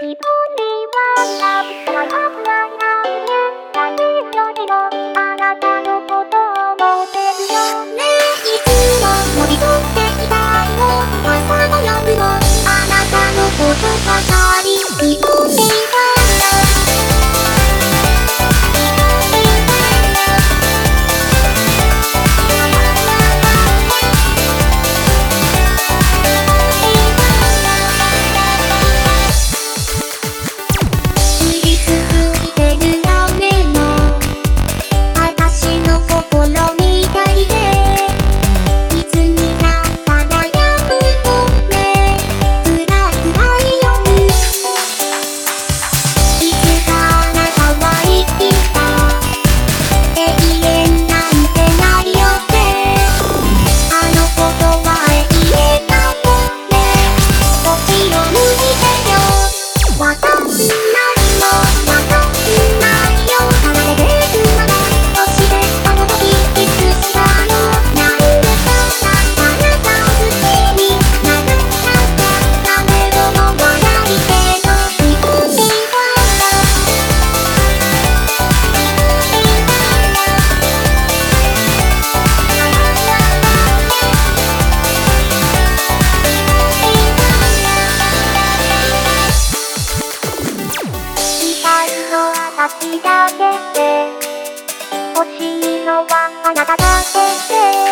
people they will love for しいのはあなただけで